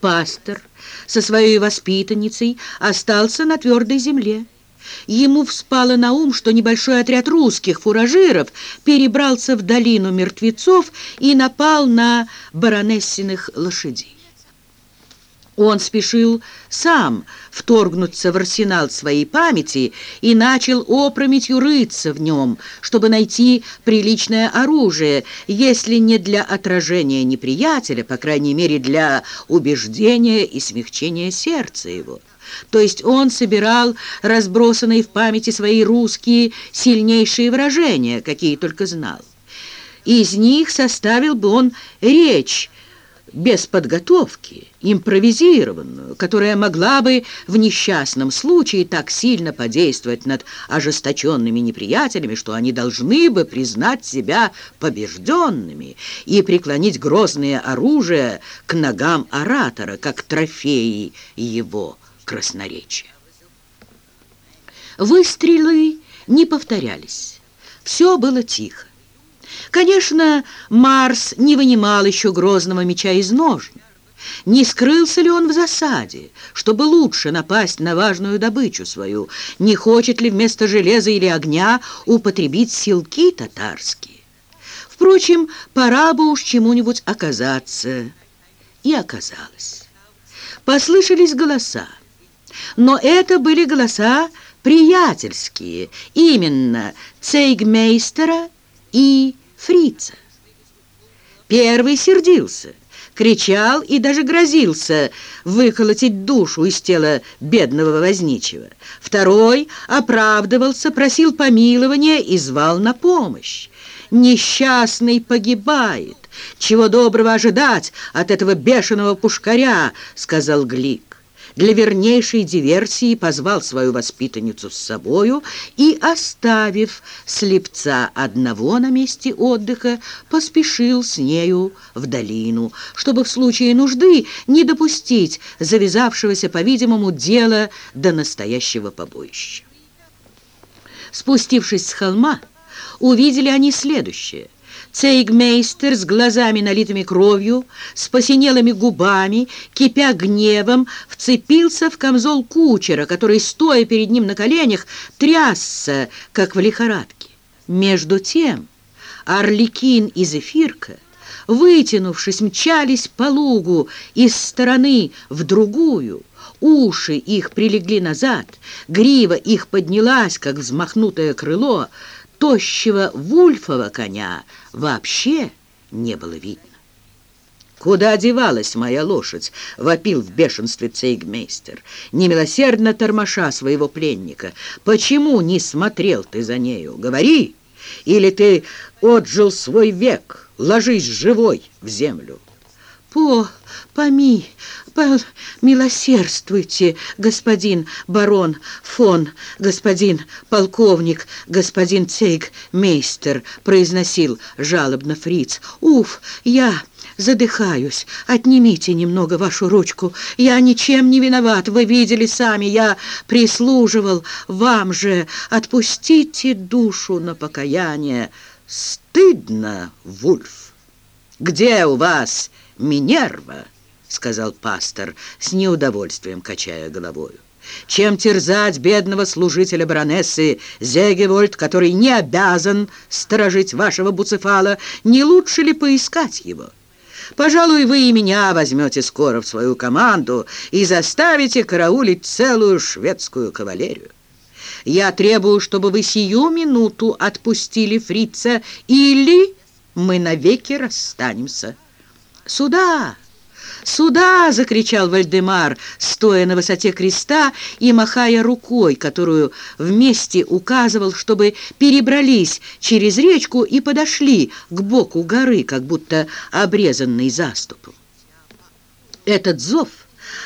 Пастор со своей воспитанницей остался на твердой земле. Ему вспало на ум, что небольшой отряд русских фуражиров перебрался в долину мертвецов и напал на баронессиных лошадей. Он спешил сам вторгнуться в арсенал своей памяти и начал опрометью рыться в нем, чтобы найти приличное оружие, если не для отражения неприятеля, по крайней мере, для убеждения и смягчения сердца его. То есть он собирал разбросанные в памяти свои русские сильнейшие выражения, какие только знал. Из них составил бы он речь, без подготовки, импровизированную, которая могла бы в несчастном случае так сильно подействовать над ожесточенными неприятелями, что они должны бы признать себя побежденными и преклонить грозное оружие к ногам оратора, как трофеи его красноречия. Выстрелы не повторялись. Все было тихо. Конечно, Марс не вынимал еще грозного меча из ножен. Не скрылся ли он в засаде, чтобы лучше напасть на важную добычу свою? Не хочет ли вместо железа или огня употребить силки татарские? Впрочем, пора бы уж чему-нибудь оказаться. И оказалось. Послышались голоса. Но это были голоса приятельские, именно цейгмейстера и фрица. Первый сердился, кричал и даже грозился выколотить душу из тела бедного возничего. Второй оправдывался, просил помилования и звал на помощь. Несчастный погибает. Чего доброго ожидать от этого бешеного пушкаря, сказал Глик для вернейшей диверсии позвал свою воспитанницу с собою и, оставив слепца одного на месте отдыха, поспешил с нею в долину, чтобы в случае нужды не допустить завязавшегося, по-видимому, дела до настоящего побоища. Спустившись с холма, увидели они следующее – Цейгмейстер с глазами, налитыми кровью, с посинелыми губами, кипя гневом, вцепился в камзол кучера, который, стоя перед ним на коленях, трясся, как в лихорадке. Между тем Орликин и Зефирка, вытянувшись, мчались по лугу из стороны в другую, уши их прилегли назад, грива их поднялась, как взмахнутое крыло, тощего вульфова коня вообще не было видно. «Куда девалась моя лошадь?» — вопил в бешенстве цейгмейстер, немилосердно тормоша своего пленника. «Почему не смотрел ты за нею? Говори! Или ты отжил свой век, ложись живой в землю!» «По, поми, «Милосердствуйте, господин барон фон, господин полковник, господин цейгмейстер», произносил жалобно фриц. «Уф, я задыхаюсь. Отнимите немного вашу ручку. Я ничем не виноват. Вы видели сами, я прислуживал. Вам же отпустите душу на покаяние. Стыдно, Вульф. Где у вас Минерва?» Сказал пастор, с неудовольствием качая головою. Чем терзать бедного служителя баронессы Зегевольд, который не обязан сторожить вашего буцефала, не лучше ли поискать его? Пожалуй, вы и меня возьмете скоро в свою команду и заставите караулить целую шведскую кавалерию. Я требую, чтобы вы сию минуту отпустили фрица, или мы навеки расстанемся. Сюда!» «Сюда!» — закричал Вальдемар, стоя на высоте креста и махая рукой, которую вместе указывал, чтобы перебрались через речку и подошли к боку горы, как будто обрезанный заступом. Этот зов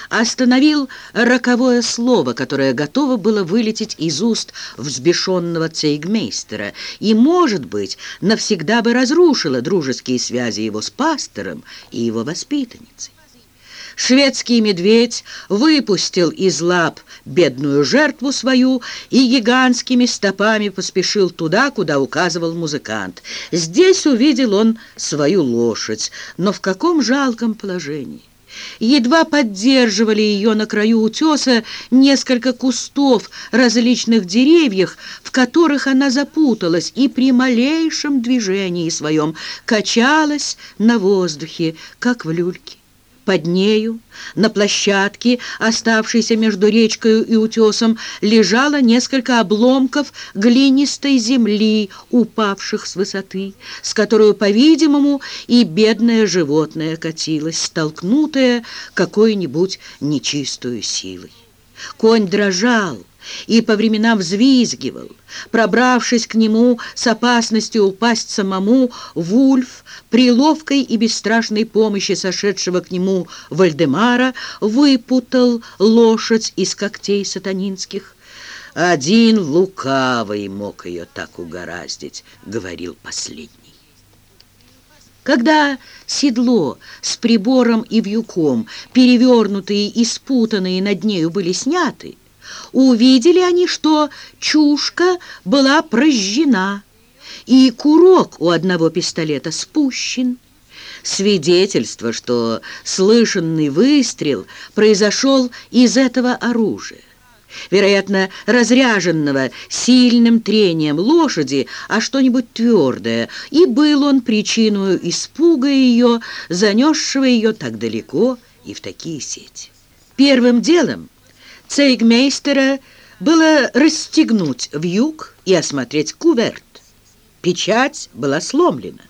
остановил роковое слово, которое готово было вылететь из уст взбешенного цейгмейстера и, может быть, навсегда бы разрушило дружеские связи его с пастором и его воспитанницей. Шведский медведь выпустил из лап бедную жертву свою и гигантскими стопами поспешил туда, куда указывал музыкант. Здесь увидел он свою лошадь, но в каком жалком положении. Едва поддерживали ее на краю утеса несколько кустов различных деревьев, в которых она запуталась и при малейшем движении своем качалась на воздухе, как в люльке. Под нею, на площадке, оставшейся между речкой и утесом, лежало несколько обломков глинистой земли, упавших с высоты, с которой, по-видимому, и бедное животное катилось, столкнутое какой-нибудь нечистую силой. Конь дрожал, и по временам взвизгивал. Пробравшись к нему с опасностью упасть самому, Вульф при ловкой и бесстрашной помощи сошедшего к нему Вальдемара выпутал лошадь из когтей сатанинских. «Один лукавый мог ее так угораздить», — говорил последний. Когда седло с прибором и вьюком, перевернутые и спутанные над нею, были сняты, увидели они, что чушка была прожжена, и курок у одного пистолета спущен. Свидетельство, что слышанный выстрел произошел из этого оружия. Вероятно, разряженного сильным трением лошади, а что-нибудь твердое, и был он причиной испуга ее, занесшего ее так далеко и в такие сети. Первым делом цейгмейстера было расстегнуть вьюг и осмотреть куверт. Печать была сломлена.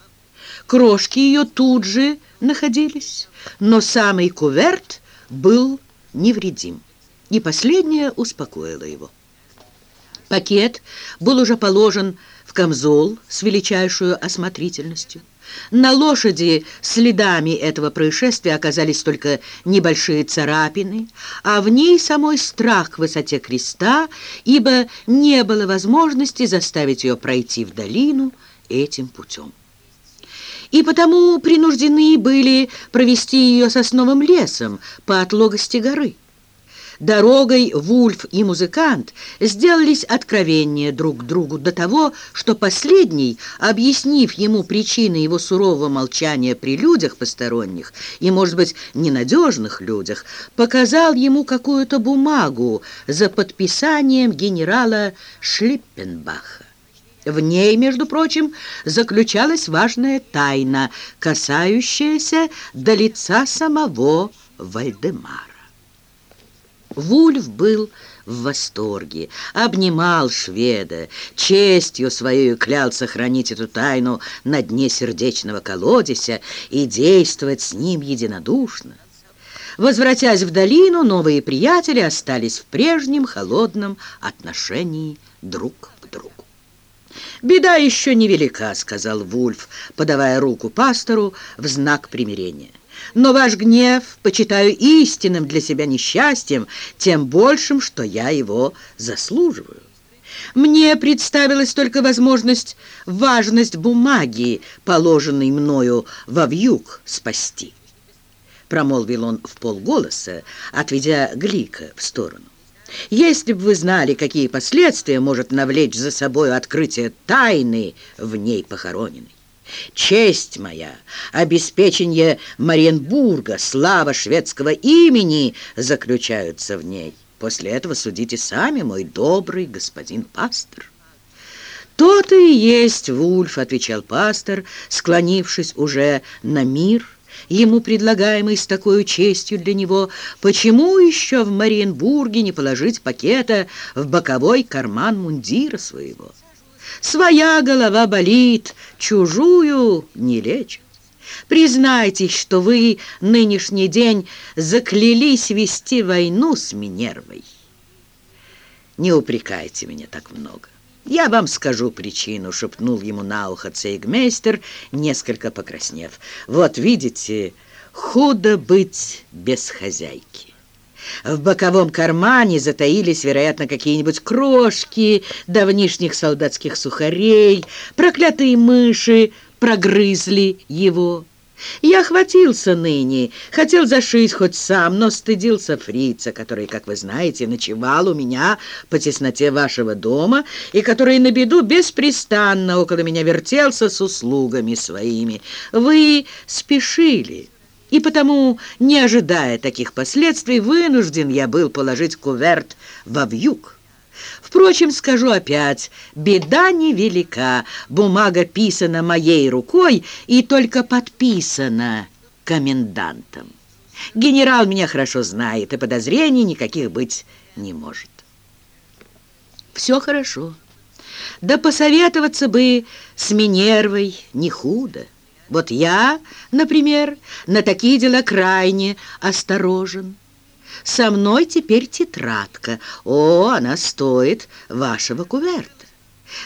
Крошки ее тут же находились, но самый куверт был невредим. И последнее успокоило его. Пакет был уже положен в камзол с величайшую осмотрительностью. На лошади следами этого происшествия оказались только небольшие царапины, а в ней самой страх к высоте креста, ибо не было возможности заставить ее пройти в долину этим путем. И потому принуждены были провести ее сосновым лесом по отлогости горы. Дорогой Вульф и музыкант сделались откровения друг другу до того, что последний, объяснив ему причины его сурового молчания при людях посторонних и, может быть, ненадежных людях, показал ему какую-то бумагу за подписанием генерала Шлиппенбаха. В ней, между прочим, заключалась важная тайна, касающаяся до лица самого Вальдемара. Вульф был в восторге, обнимал шведа, честью своей клял сохранить эту тайну на дне сердечного колодеся и действовать с ним единодушно. Возвратясь в долину, новые приятели остались в прежнем холодном отношении друг к другу. «Беда еще невелика», — сказал Вульф, подавая руку пастору в знак примирения но ваш гнев почитаю истинным для себя несчастьем, тем большим, что я его заслуживаю. Мне представилась только возможность важность бумаги, положенной мною во вьюг, спасти. Промолвил он в полголоса, отведя Глика в сторону. Если бы вы знали, какие последствия может навлечь за собой открытие тайны в ней похороненной. Честь моя, обеспечение Мариенбурга, слава шведского имени заключаются в ней. После этого судите сами, мой добрый господин пастор. «То-то и есть Вульф», — отвечал пастор, склонившись уже на мир, ему предлагаемый с такой честью для него. «Почему еще в Мариенбурге не положить пакета в боковой карман мундира своего?» Своя голова болит, чужую не лечит. Признайтесь, что вы нынешний день заклялись вести войну с Минервой. Не упрекайте меня так много. Я вам скажу причину, шепнул ему на ухо цейгмейстер, несколько покраснев. Вот видите, худо быть без хозяйки. В боковом кармане затаились, вероятно, какие-нибудь крошки давнишних солдатских сухарей, проклятые мыши прогрызли его. Я хватился ныне, хотел зашить хоть сам, но стыдился фрица, который, как вы знаете, ночевал у меня по тесноте вашего дома и который на беду беспрестанно около меня вертелся с услугами своими. Вы спешили, и потому, не ожидая таких последствий, вынужден я был положить куверт во вьюг. Впрочем, скажу опять, беда невелика. Бумага писана моей рукой и только подписана комендантом. Генерал меня хорошо знает, и подозрений никаких быть не может. Все хорошо. Да посоветоваться бы с Минервой не худо. Вот я, например, на такие дела крайне осторожен. Со мной теперь тетрадка. О, она стоит вашего куверта.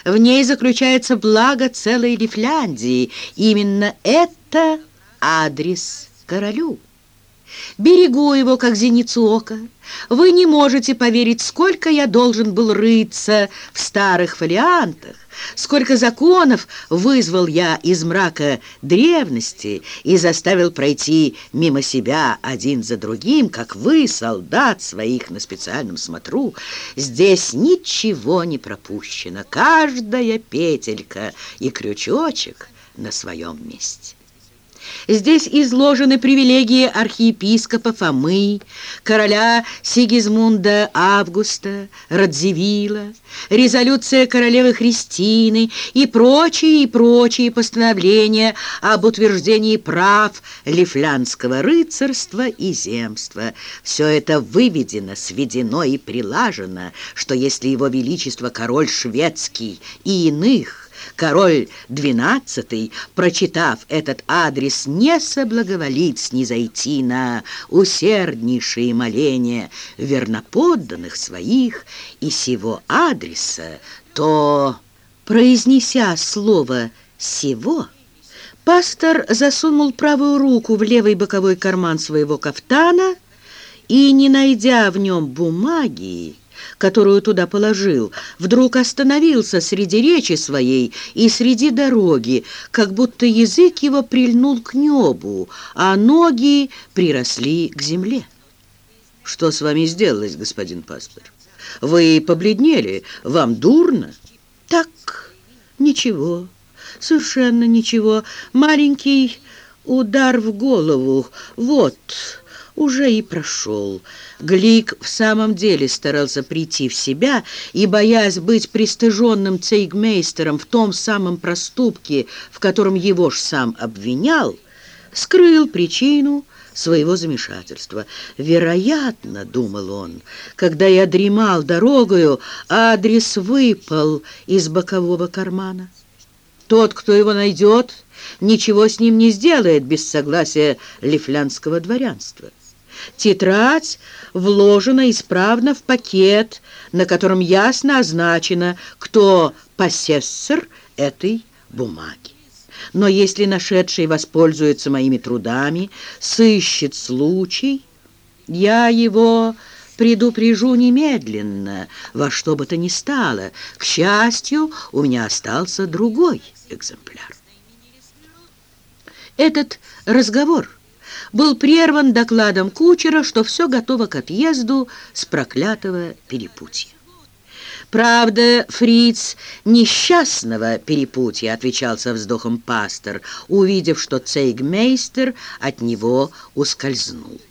В ней заключается благо целой Лифляндии. Именно это адрес королю. Берегу его, как зеницу ока. Вы не можете поверить, сколько я должен был рыться в старых фолиантах, сколько законов вызвал я из мрака древности и заставил пройти мимо себя один за другим, как вы, солдат своих на специальном смотру. Здесь ничего не пропущено, каждая петелька и крючочек на своем месте. Здесь изложены привилегии архиепископа Фомы, короля Сигизмунда Августа, Радзивилла, резолюция королевы Христины и прочие и прочие постановления об утверждении прав лифлянского рыцарства и земства. Все это выведено, сведено и прилажено, что если его величество король шведский и иных Король двенадцатый, прочитав этот адрес, не соблаговолит снизойти на усерднейшие моления верноподданных своих и сего адреса, то, произнеся слово «сего», пастор засунул правую руку в левый боковой карман своего кафтана и, не найдя в нем бумаги, которую туда положил, вдруг остановился среди речи своей и среди дороги, как будто язык его прильнул к небу, а ноги приросли к земле. «Что с вами сделалось, господин пастор? Вы побледнели? Вам дурно?» «Так, ничего, совершенно ничего. Маленький удар в голову. Вот...» уже и прошел. Глик в самом деле старался прийти в себя и, боясь быть пристыженным цейгмейстером в том самом проступке, в котором его ж сам обвинял, скрыл причину своего замешательства. «Вероятно, — думал он, — когда я дремал дорогою, адрес выпал из бокового кармана. Тот, кто его найдет, ничего с ним не сделает без согласия лифлянского дворянства». Тетрадь вложена исправно в пакет, на котором ясно означено, кто посессор этой бумаги. Но если нашедший воспользуется моими трудами, сыщет случай, я его предупрежу немедленно, во что бы то ни стало. К счастью, у меня остался другой экземпляр. Этот разговор был прерван докладом кучера, что все готово к отъезду с проклятого перепутья. «Правда, фриц несчастного перепутья», — отвечал со вздохом пастор, увидев, что цейгмейстер от него ускользнул.